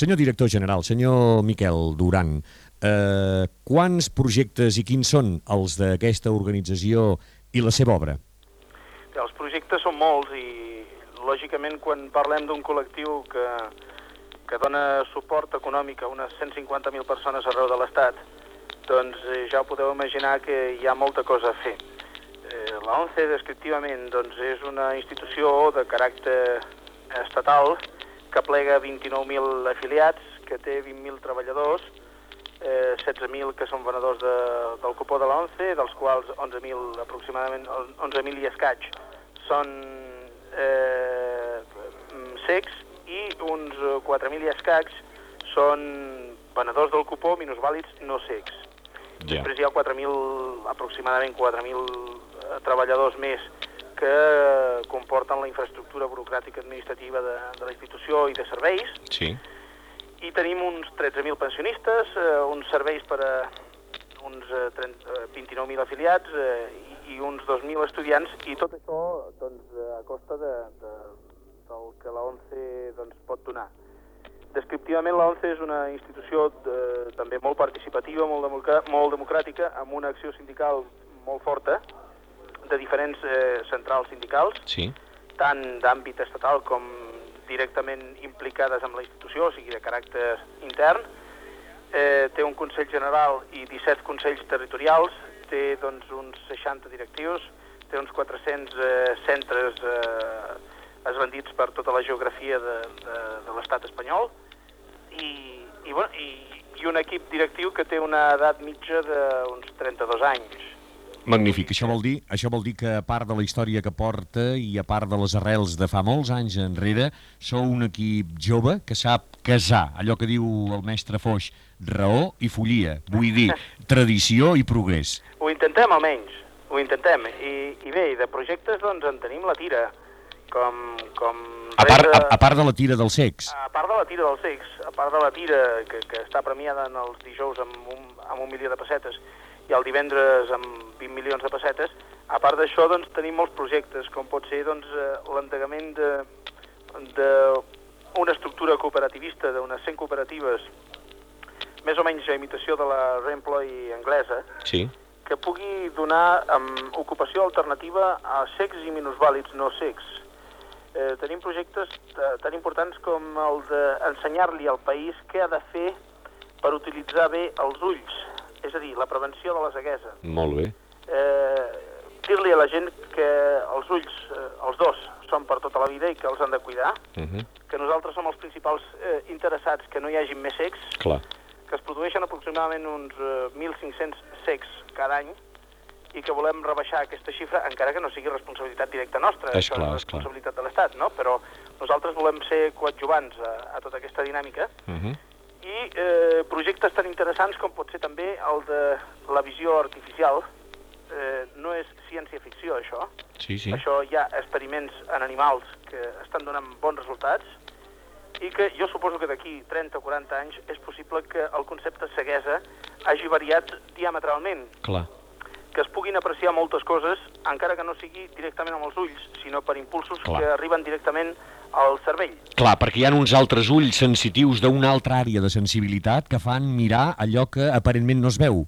Senyor director general, senyor Miquel Duran, eh, quants projectes i quins són els d'aquesta organització i la seva obra? Els projectes són molts i, lògicament, quan parlem d'un col·lectiu que, que dona suport econòmic a unes 150.000 persones arreu de l'Estat, doncs eh, ja podeu imaginar que hi ha molta cosa a fer. Eh, la descriptivament, doncs, és una institució de caràcter estatal plega 29.000 afiliats, que té 20.000 treballadors, eh, 16.000 que són venedors de, del cupó de l'ONCE, dels quals 11.000 aproximadament, 11.000 i escaig són eh, secs i uns 4.000 i escaig són venedors del cupó minusvàlids no secs. Ja. Després hi ha 4.000, aproximadament 4.000 treballadors més que comporten la infraestructura burocràtica administrativa de, de la institució i de serveis, Sí. i tenim uns 13.000 pensionistes, eh, uns serveis per a uns eh, 30, eh, 29.000 afiliats eh, i, i uns 2.000 estudiants, i tot això doncs, eh, a costa de, de, del que la ONCE doncs, pot donar. Descriptivament, la ONCE és una institució de, també molt participativa, molt, democrà molt democràtica, amb una acció sindical molt forta, de diferents eh, centrals sindicals, Sí. tant d'àmbit estatal com directament implicades amb la institució, o sigui, de caràcter intern. Eh, té un Consell General i 17 Consells Territorials, té doncs, uns 60 directius, té uns 400 eh, centres eh, esbandits per tota la geografia de, de, de l'estat espanyol i, i, bueno, i, i un equip directiu que té una edat mitja d'uns 32 anys. Magnífic. Això vol dir això vol dir que a part de la història que porta i a part de les arrels de fa molts anys enrere, sou un equip jove que sap casar, allò que diu el mestre Foix, raó i follia, vull dir, tradició i progrés. Ho intentem almenys, ho intentem. I, i bé, de projectes doncs en tenim la tira, com... com A part, a, a part de la tira dels secs. a part de la tira dels secs, a part de la tira que, que està premiada en els dijous amb un, amb un milió de pessetes i el divendres amb 20 milions de pessetes, a part d'això doncs, tenim molts projectes, com pot ser doncs, eh, l'endegament de, de una estructura cooperativista d'unes 100 cooperatives, més o menys a imitació de la Reemploy anglesa, Sí. que pugui donar um, ocupació alternativa a secs i minusvàlids no secs. Eh, tenim projectes eh, tan importants com el d'ensenyar-li al país què ha de fer per utilitzar bé els ulls, és a dir, la prevenció de la ceguesa. Molt bé. Eh, Dir-li a la gent que els ulls, eh, els dos, són per tota la vida i que els han de cuidar, Uh -huh. que nosaltres som els principals eh, interessats que no hi hagin més secs, Clar. que es produeixen aproximadament uns eh, 1.500 secs cada any i que volem rebaixar aquesta xifra, encara que no sigui responsabilitat directa nostra, És això clar, és és clar. responsabilitat de l'Estat, no? però nosaltres volem ser coadjuvants a, a tota aquesta dinàmica Uh -huh. I eh, projectes tan interessants com pot ser també el de la visió artificial. Eh, no és ciència-ficció, això. Sí, sí. Això hi ha experiments en animals que estan donant bons resultats i que jo suposo que d'aquí 30 o 40 anys és possible que el concepte ceguesa hagi variat diametralment, Clar. que es puguin apreciar moltes coses, encara que no sigui directament amb els ulls, sinó per impulsos Clar. que arriben directament al cervell. Clar, perquè hi ha uns altres ulls sensitius d'una altra àrea de sensibilitat que fan mirar allò que aparentment no es veu.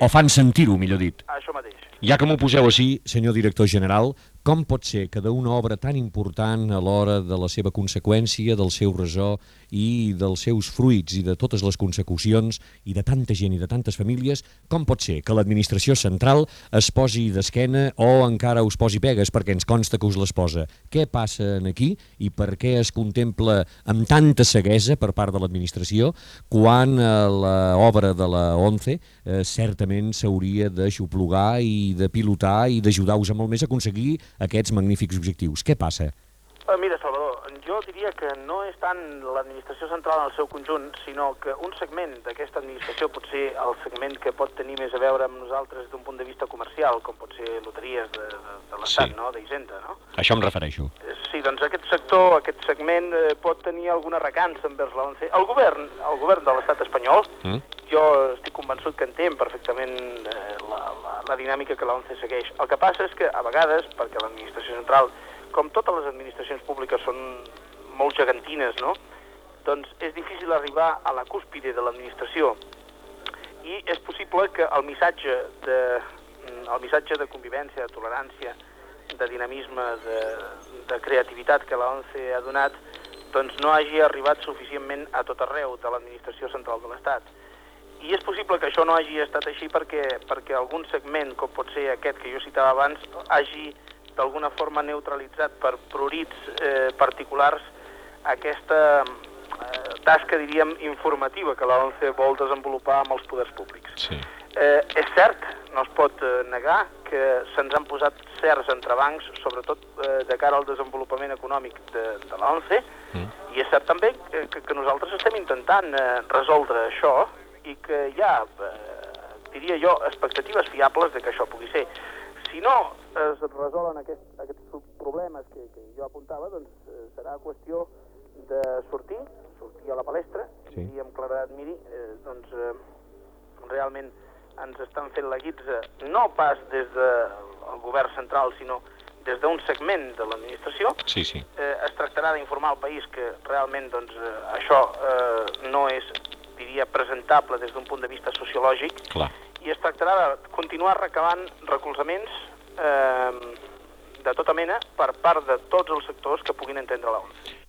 O fan sentir-ho, millor dit. Això mateix. Ja que m'ho poseu així, senyor director general, com pot ser que d'una obra tan important a l'hora de la seva conseqüència, del seu resó i dels seus fruits i de totes les consecucions i de tanta gent i de tantes famílies, com pot ser que l'administració central es posi d'esquena o encara us posi pegues perquè ens consta que us les posa? Què passa en aquí i per què es contempla amb tanta ceguesa per part de l'administració quan eh, l'obra de la ONCE eh, certament s'hauria d'aixoplugar i de pilotar i d'ajudar-vos molt més a aconseguir aquests magnífics objectius. Què passa? Eh, Mira, Salvador, jo diria que no és tant l'administració central en el seu conjunt, sinó que un segment d'aquesta administració pot ser el segment que pot tenir més a veure amb nosaltres d'un punt de vista comercial, com pot ser loteries de, de, de l'Estat, Sí. no?, d'Hisenda, no? Això em refereixo. Eh, Sí, doncs aquest sector, aquest segment eh, pot tenir alguna recança envers la ONCE. El govern, el govern de l'estat espanyol, Mm? jo estic convençut que entén perfectament eh, la, la, dinàmica que la ONCE segueix. El que passa és que a vegades, perquè l'administració central, com totes les administracions públiques són molt gegantines, no? doncs és difícil arribar a la cúspide de l'administració i és possible que el missatge de, el missatge de convivència, de tolerància, de dinamisme, de, de creativitat que la ONCE ha donat, doncs no hagi arribat suficientment a tot arreu de l'administració central de l'Estat. I és possible que això no hagi estat així perquè, perquè algun segment, com pot ser aquest que jo citava abans, hagi d'alguna forma neutralitzat per prurits eh, particulars aquesta eh, tasca, diríem, informativa que la ONCE vol desenvolupar amb els poders públics. Sí. Eh, és cert, no es pot eh, negar, que se'ns han posat certs entrebancs, sobretot eh, de cara al desenvolupament econòmic de, de l'ONCE, mm. i és cert també que, que nosaltres estem intentant eh, resoldre això que hi ha, eh, diria jo, expectatives fiables de que això pugui ser. Si no es resolen aquest, aquests problemes que, que jo apuntava, doncs eh, serà qüestió de sortir, sortir a la palestra sí. i amb claredat miri, eh, doncs eh, realment ens estan fent la guitza no pas des del govern central, sinó des d'un segment de l'administració. Sí, sí. Eh, es tractarà d'informar al país que realment doncs, eh, això eh, no és, diria, presentable des d'un punt de vista sociològic. Clar. I es tractarà de continuar recabant recolzaments eh, de tota mena per part de tots els sectors que puguin entendre l'ONU.